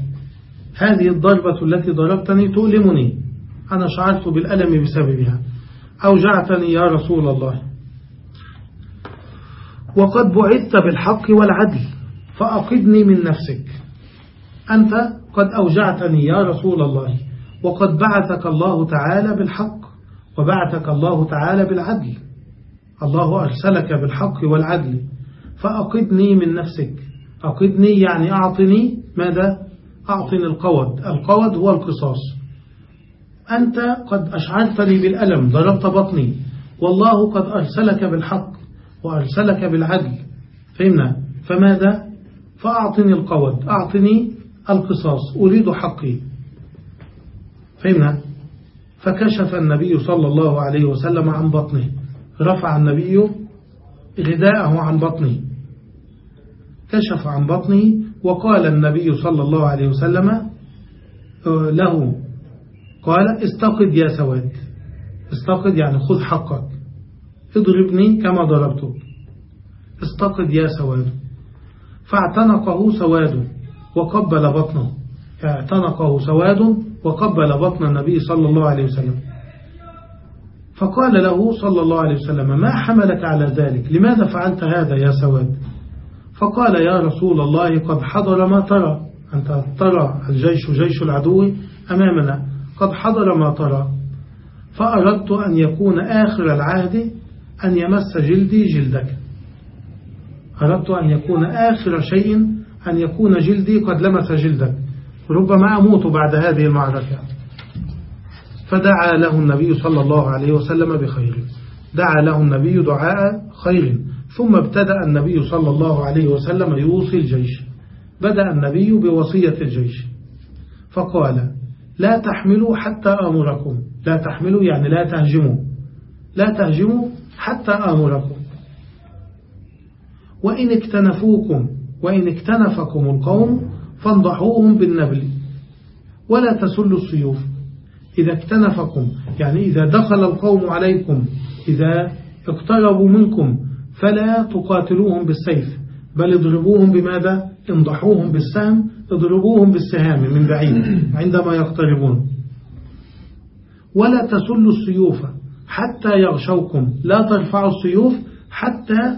هذه الضربة التي ضربتني تؤلمني. أنا شعرت بالألم بسببها. أوجعتني يا رسول الله. وقد بعثت بالحق والعدل فأقدني من نفسك. أنت قد أوجعتني يا رسول الله وقد بعثك الله تعالى بالحق وبعثك الله تعالى بالعدل. الله أرسلك بالحق والعدل فأقدني من نفسك. أقدني يعني أعطني ماذا؟ أعطني القود. القود هو القصاص. أنت قد أشعرتني بالألم ضربت بطني. والله قد أرسلك بالحق وأرسلك بالعدل. فهمنا؟ فماذا؟ فأعطني القود أعطني القصاص أريد حقي. فهمنا؟ فكشف النبي صلى الله عليه وسلم عن بطنه. رفع النبي غداءه عن بطنه. كشف عن بطنه وقال النبي صلى الله عليه وسلم آه، له قال استقد يا سواد. استقد يعني خذ حقك. اضربني كما ضربتك. استقد يا سواد. فاعتنقه سواد وقبل بطنه. اعتنقه سواد وقبل بطن النبي صلى الله عليه وسلم. فقال له صلى الله عليه وسلم ما حملك على ذلك؟ لماذا فعلت هذا يا سواد؟ فقال يا رسول الله قد حضر ما ترى. أنت ترى الجيش جيش العدو أمامنا. قد حضر ما ترى فأردت أن يكون آخر العهد أن يمس جلدي جلدك. أردت أن يكون آخر شيء أن يكون جلدي قد لمس جلدك. ربما أموت بعد هذه المعركة. فدعا له النبي صلى الله عليه وسلم بخير. دعا له النبي دعاء خير. ثم ابتدأ النبي صلى الله عليه وسلم يوصي الجيش. بدأ النبي بوصية الجيش. فقال لا تحملوا حتى آمركم. لا تحملوا يعني لا تهجموا. لا تهجموا حتى آمركم. وإن اكتنفوكم وإن اكتنفكم القوم فانضحوهم بالنبل. ولا تسلوا السيوف. إذا اكتنفكم يعني إذا دخل القوم عليكم إذا اقتربوا منكم فلا تقاتلوهم بالسيف بل اضربوهم بماذا؟ انضحوهم بالسهم اضربوهم بالسهام من بعيد عندما يقتربون. ولا تسلوا السيوف حتى يغشوكم. لا ترفعوا السيوف حتى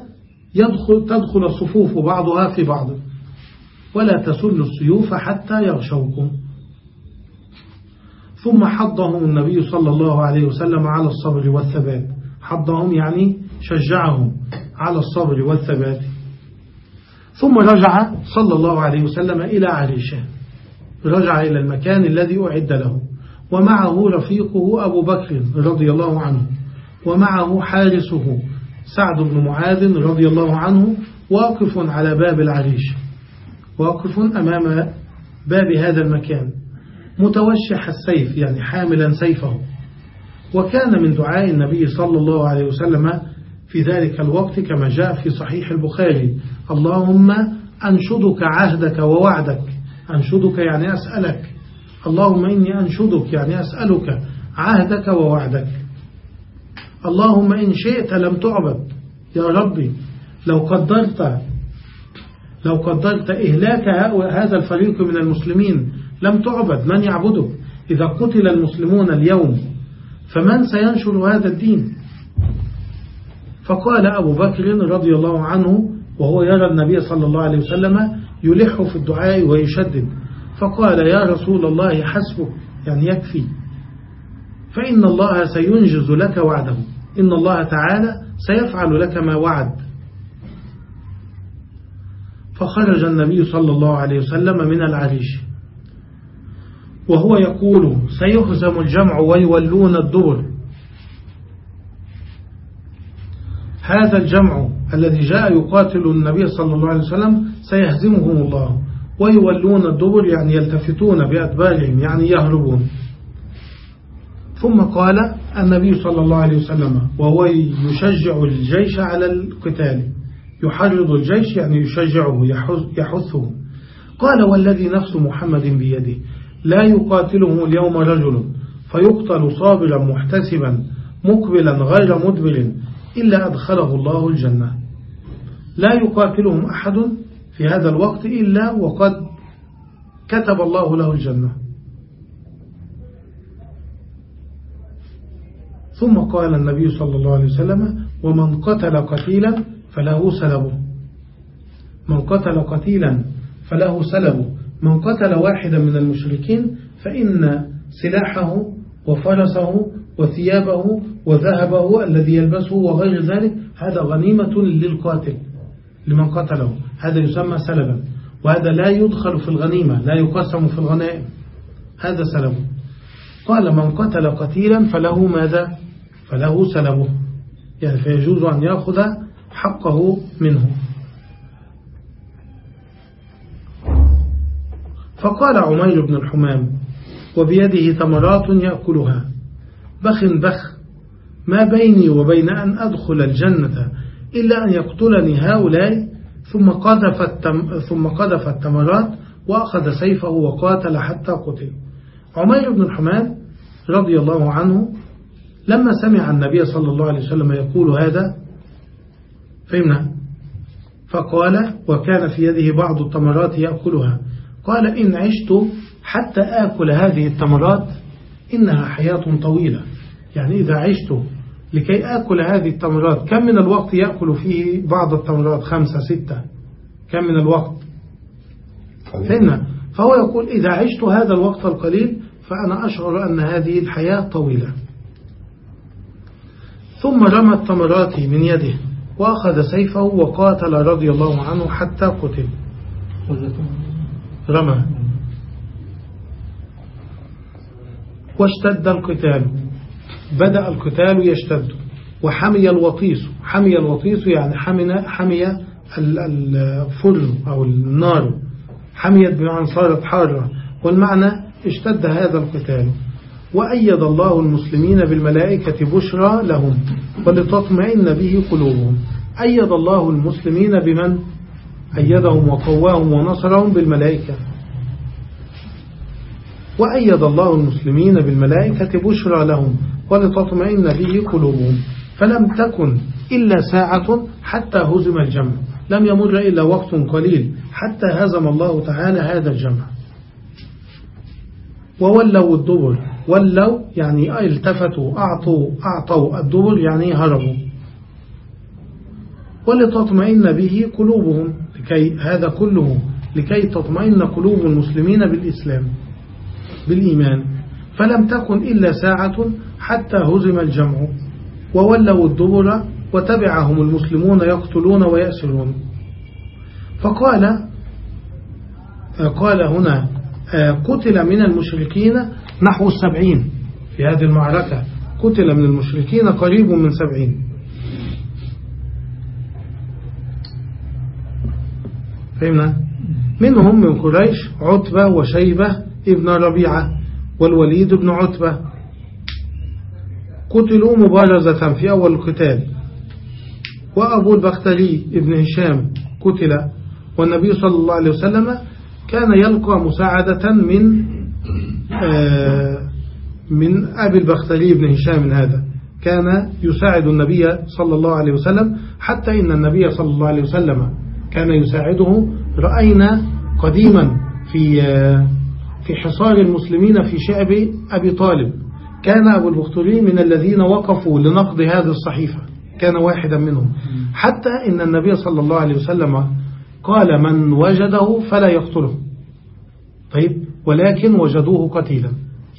يدخل تدخل الصفوف بعضها في بعض. ولا تسلوا السيوف حتى يغشوكم. ثم حضهم النبي صلى الله عليه وسلم على الصبر والثبات. حضهم يعني شجعهم على الصبر والثبات. ثم رجع صلى الله عليه وسلم إلى عريشه رجع إلى المكان الذي أعد له. ومعه رفيقه أبو بكر رضي الله عنه. ومعه حارسه سعد بن معاذ رضي الله عنه. واقف على باب العريش. واقف أمام باب هذا المكان. متوشح السيف يعني حاملا سيفه. وكان من دعاء النبي صلى الله عليه وسلم في ذلك الوقت كما جاء في صحيح البخاري. اللهم أنشدك عهدك ووعدك. أنشدك يعني أسألك. اللهم إني أنشدك يعني أسألك عهدك ووعدك. اللهم إن شئت لم تعبد. يا ربي لو قدرت لو قدرت إهلاك هذا الفريق من المسلمين لم تعبد من يعبدك؟ إذا قتل المسلمون اليوم فمن سينشر هذا الدين؟ فقال أبو بكر رضي الله عنه وهو يرى النبي صلى الله عليه وسلم يلح في الدعاء ويشدد. فقال يا رسول الله حسبك يعني يكفي. فإن الله سينجز لك وعده. إن الله تعالى سيفعل لك ما وعد. فخرج النبي صلى الله عليه وسلم من العريش. وهو يقول سيهزم الجمع ويولون الدبر. هذا الجمع الذي جاء يقاتل النبي صلى الله عليه وسلم سيهزمهم الله. ويولون الدبر يعني يلتفتون بأدبارهم يعني يهربون. ثم قال النبي صلى الله عليه وسلم وهو يشجع الجيش على القتال. يحرض الجيش يعني يشجعه يحثه. قال والذي نفس محمد بيده لا يقاتله اليوم رجل فيقتل صابرا محتسبا مقبلا غير مدبر إلا أدخله الله الجنة. لا يقاتلهم أحد في هذا الوقت إلا وقد كتب الله له الجنة. ثم قال النبي صلى الله عليه وسلم ومن قتل قتيلا فله سلبه. من قتل قتيلا فله سلبه. من قتل واحدا من المشركين فإن سلاحه وفرسه وثيابه وذهبه الذي يلبسه وغير ذلك هذا غنيمة للقاتل. لمن قتله. هذا يسمى سلبا. وهذا لا يدخل في الغنيمة لا يقسم في الغنائم. هذا سلبه قال من قتل قتيلا فله ماذا؟ فله سلبه يعني فيجوز أن يأخذ حقه منه. فقال عمير بن الحمام وبيده تمرات يأكلها. بخ بخ ما بيني وبين أن أدخل الجنة إلا أن يقتلني هؤلاء ثم قذف, التم ثم قذف التمرات وأخذ سيفه وقاتل حتى قتل. عمير بن الحمام رضي الله عنه لما سمع النبي صلى الله عليه وسلم يقول هذا فهمنا؟ فقال وكان في يده بعض التمرات يأكلها. قال إن عشت حتى آكل هذه التمرات إنها حياة طويلة. يعني إذا عشت لكي آكل هذه التمرات. كم من الوقت يأكل فيه بعض التمرات؟ خمسة ستة. كم من الوقت؟ فهمنا فهو يقول إذا عشت هذا الوقت القليل فأنا أشعر أن هذه الحياة طويلة. ثم رمى التمرات من يده وأخذ سيفه وقاتل رضي الله عنه حتى قتل. رمى. واشتد القتال. بدأ القتال يشتد وحمي الوطيس حمي الوطيس يعني حمي, حمي الفرن أو النار حميت بمعنى صارت حارة والمعنى اشتد هذا القتال. وأيد الله المسلمين بالملائكة بشرى لهم ولتطمئن به قلوبهم. أيد الله المسلمين بمن؟ أيدهم وقواهم ونصرهم بالملائكة. وأيد الله المسلمين بالملائكة بشرى لهم ولتطمئن به قلوبهم فلم تكن إلا ساعة حتى هزم الجمع. لم يمر إلا وقت قليل حتى هزم الله تعالى هذا الجمع. وولوا الدبر. ولوا يعني التفتوا أعطوا أعطوا. الدبر يعني هربوا. ولتطمئن به قلوبهم لكي هذا كله لكي تطمئن قلوب المسلمين بالإسلام بالإيمان. فلم تكن إلا ساعة حتى هزم الجمع وولوا الدبر وتبعهم المسلمون يقتلون ويأسرون. فقال قال هنا قتل من المشركين نحو السبعين. في هذه المعركة قتل من المشركين قريب من سبعين. فهمنا؟ منهم من قريش عتبة وشيبة ابن ربيعة والوليد بن عتبة. قتلوا مبارزة في أول القتال. وأبو البختري ابن هشام قتل والنبي صلى الله عليه وسلم كان يلقى مساعدة من آه، من أبي البختري بن هشام هذا. كان يساعد النبي صلى الله عليه وسلم حتى إن النبي صلى الله عليه وسلم كان يساعده. رأينا قديما في آه، في حصار المسلمين في شعب أبي طالب. كان أبو البختري من الذين وقفوا لنقض هذه الصحيفة. كان واحدا منهم. حتى إن النبي صلى الله عليه وسلم قال من وجده فلا يقتله. طيب ولكن وجدوه قتيلا.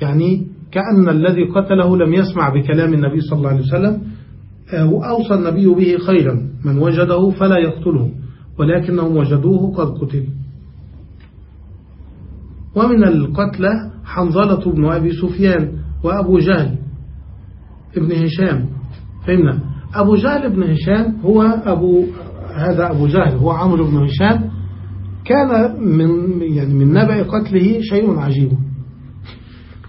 يعني كأن الذي قتله لم يسمع بكلام النبي صلى الله عليه وسلم آه، وأوصى النبي به خيرا من وجده فلا يقتله. ولكنهم وجدوه قد قتل. ومن القتلى حنظلة بن أبي سفيان. وأبو جهل ابن هشام. فهمنا؟ أبو جهل بن هشام هو أبو هذا أبو جهل هو عمرو بن هشام. كان من يعني من نبأ قتله شيء عجيب.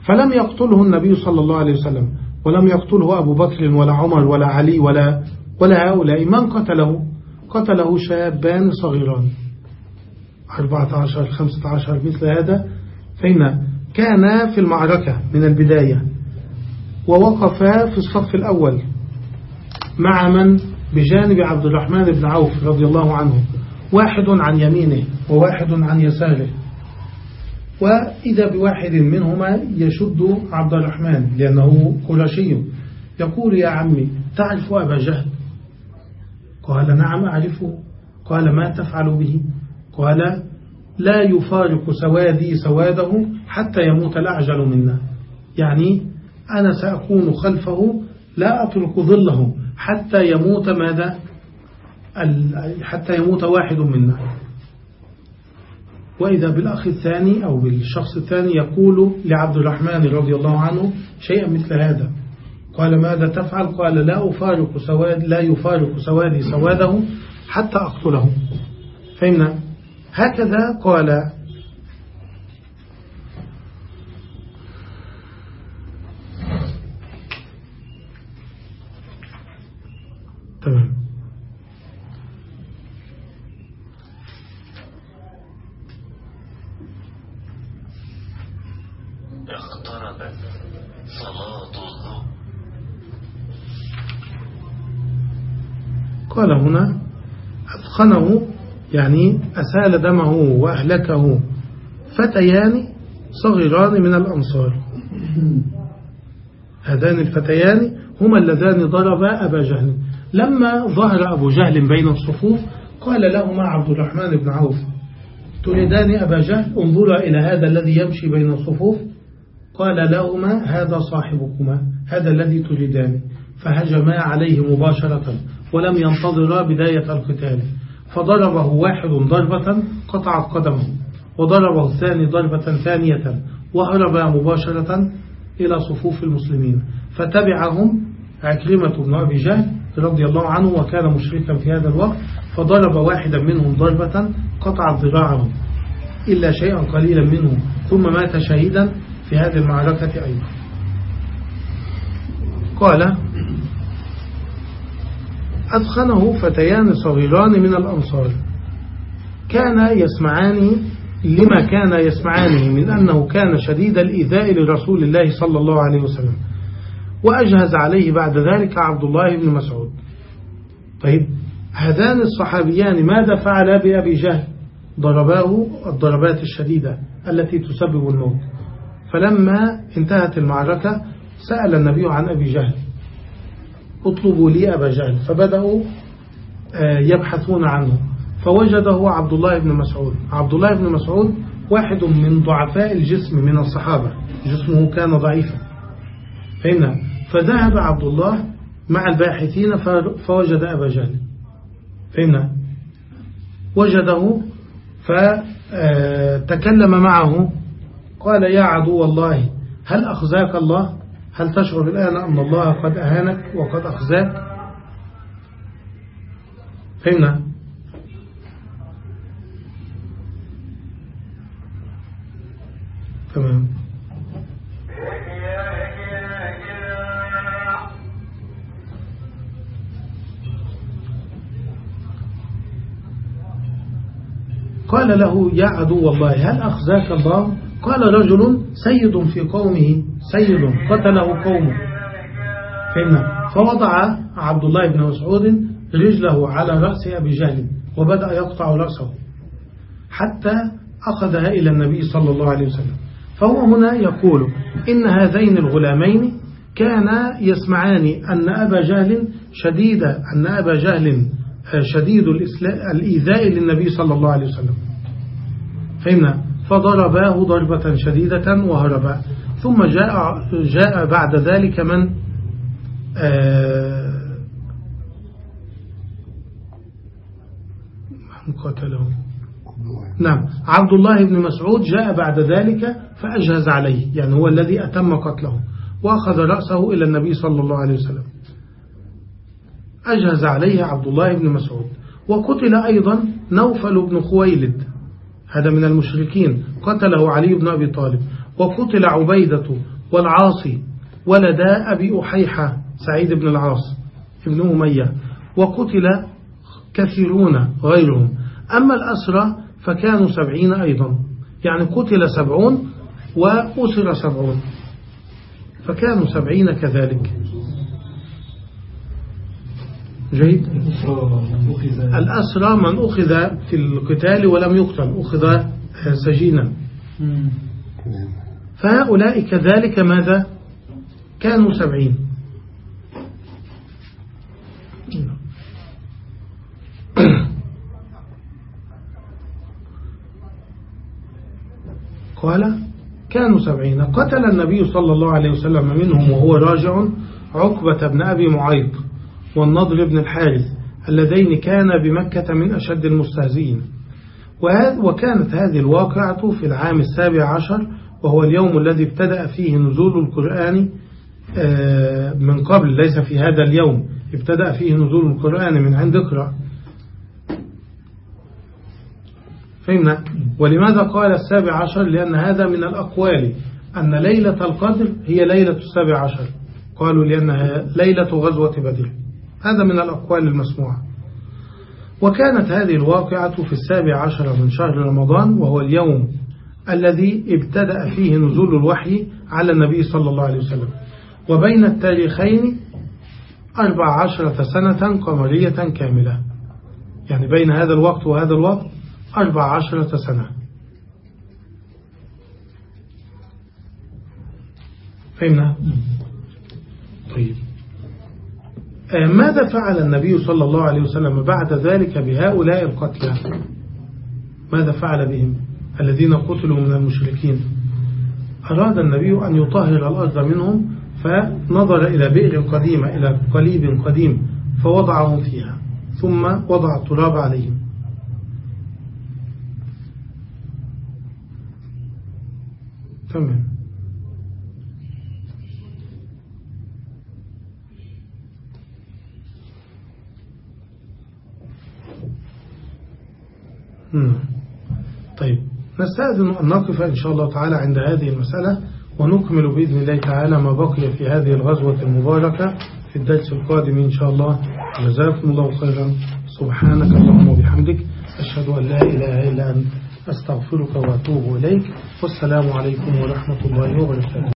فلم يقتله النبي صلى الله عليه وسلم ولم يقتله أبو بكر ولا عمر ولا علي ولا ولا هؤلاء. من قتله؟ قتله شابان صغيران. 14 15 مثل هذا. فإن كان في المعركة من البداية ووقفا في الصف الأول مع من؟ بجانب عبد الرحمن بن عوف رضي الله عنه واحد عن يمينه وواحد عن يساره. وإذا بواحد منهما يشد عبد الرحمن لأنه قرشي يقول يا عمي تعرف أبا جهل؟ قال نعم أعرفه. قال ما تفعل به؟ قال لا يفارق سوادي سواده حتى يموت الأعجل منا. يعني أنا سأكون خلفه لا أترك ظله حتى يموت ماذا؟ حتى يموت واحد منا. وإذا بالأخ الثاني أو بالشخص الثاني يقول لعبد الرحمن رضي الله عنه شيئا مثل هذا. قال ماذا تفعل؟ قال لا أفارق سواد لا يفارق سوادي سواده حتى أقتله. فهمنا؟ هكذا قال تمام. اقتربت صلاة الظهر قال هنا أثخنه يعني أسال دمه وأهلكه فتيان صغيران من الأنصار. هذان الفتيان هما اللذان ضربا أبا جهل. لما ظهر أبو جهل بين الصفوف قال لهما عبد الرحمن بن عوف تريدان أبا جهل؟ انظرا إلى هذا الذي يمشي بين الصفوف. قال لهما هذا صاحبكما هذا الذي تريدان. فهجما عليه مباشرة ولم ينتظرا بداية القتال. فضربه واحد ضربة قطعت قدمه وضربه الثاني ضربة ثانية وهرب مباشرة إلى صفوف المسلمين. فتبعهم عكرمة بن أبي جهل رضي الله عنه وكان مشركا في هذا الوقت فضرب واحدا منهم ضربة قطعت ذراعه إلا شيئا قليلا منه ثم مات شهيدا في هذه المعركة أيضا. قال أدخنه فتيان صغيران من الأنصار. كان يسمعان لما كان يسمعانه من أنه كان شديد الإيذاء لرسول الله صلى الله عليه وسلم. وأجهز عليه بعد ذلك عبد الله بن مسعود. طيب هذان الصحابيان ماذا فعلا بأبي جهل؟ ضرباه الضربات الشديدة التي تسبب الموت. فلما انتهت المعركة سأل النبي عن أبي جهل. اطلبوا لي أبا جهل فبدأوا آه، يبحثون عنه. فوجده عبد الله بن مسعود. عبد الله بن مسعود واحد من ضعفاء الجسم من الصحابة. جسمه كان ضعيفا. فهمنا فذهب عبد الله مع الباحثين فوجد أبا جهل. فهمنا وجده فتكلم معه. قال يا عدو الله هل أخزاك الله؟ هل تشعر الآن أن الله قد أهانك وقد أخزاك؟ فهمنا تمام. قال له يا عدو الله هل أخزاك الله؟ قال رجل سيد في قومه سيد قتله قومه. فهمنا فوضع عبد الله بن مسعود رجله على رأس أبي جهل وبدأ يقطع رأسه حتى أخذها إلى النبي صلى الله عليه وسلم. فهو هنا يقول إن هذين الغلامين كانا يسمعان أن أبا جهل شديد أن أبا جهل شديد الإيذاء للنبي صلى الله عليه وسلم. فهمنا فضرباه ضربة شديدة وهربا ثم جاء, جاء بعد ذلك من آه قتله نعم. عبد الله بن مسعود جاء بعد ذلك فأجهز عليه يعني هو الذي أتم قتله وأخذ رأسه إلى النبي صلى الله عليه وسلم. أجهز عليه عبد الله بن مسعود. وقتل أيضا نوفل بن خويلد. هذا من المشركين. قتله علي بن أبي طالب. وقتل عبيدة والعاصي ولدا أبي أحيحة سعيد بن العاص ابن أمية. وقتل كثيرون غيرهم. أما الأسرى فكانوا سبعين أيضا. يعني قتل سبعون وأسر سبعون. فكانوا سبعين كذلك. جيد؟ الأسرى من أخذ في القتال ولم يقتل أخذ سجينا. فهؤلاء كذلك ماذا؟ كانوا سبعين. قال كانوا سبعين. قتل النبي صلى الله عليه وسلم منهم وهو راجع عقبة بن أبي معيط. والنضر بن الحارث اللذين كان بمكة من أشد المستهزئين. وكانت هذه الواقعة في العام السابع عشر وهو اليوم الذي ابتدأ فيه نزول القرآن من قبل ليس في هذا اليوم ابتدأ فيه نزول القرآن من عند اقرأ. فهمنا؟ ولماذا قال السابع عشر؟ لأن هذا من الأقوال أن ليلة القدر هي ليلة السابع عشر. قالوا لأنها ليلة غزوة بدر. هذا من الأقوال المسموعة. وكانت هذه الواقعة في السابع عشر من شهر رمضان وهو اليوم الذي ابتدأ فيه نزول الوحي على النبي صلى الله عليه وسلم. وبين التاريخين أربع عشرة سنة قمرية كاملة. يعني بين هذا الوقت وهذا الوقت أربع عشرة سنة. فهمنا؟ طيب. ماذا فعل النبي صلى الله عليه وسلم بعد ذلك بهؤلاء القتلى؟ ماذا فعل بهم الذين قتلوا من المشركين؟ أراد النبي أن يطهر الأرض منهم فنظر إلى بئر قديمة إلى قليب قديم فوضعهم فيها ثم وضع التراب عليهم. تمام. طيب نستأذن أن نقف إن شاء الله تعالى عند هذه المسألة ونكمل بإذن الله تعالى ما بقي في هذه الغزوة المباركة في الدرس القادم إن شاء الله. جزاكم الله خيرا. سبحانك اللهم وبحمدك أشهد أن لا إله إلا أنت أستغفرك وأتوب إليك. والسلام عليكم ورحمة الله وبركاته.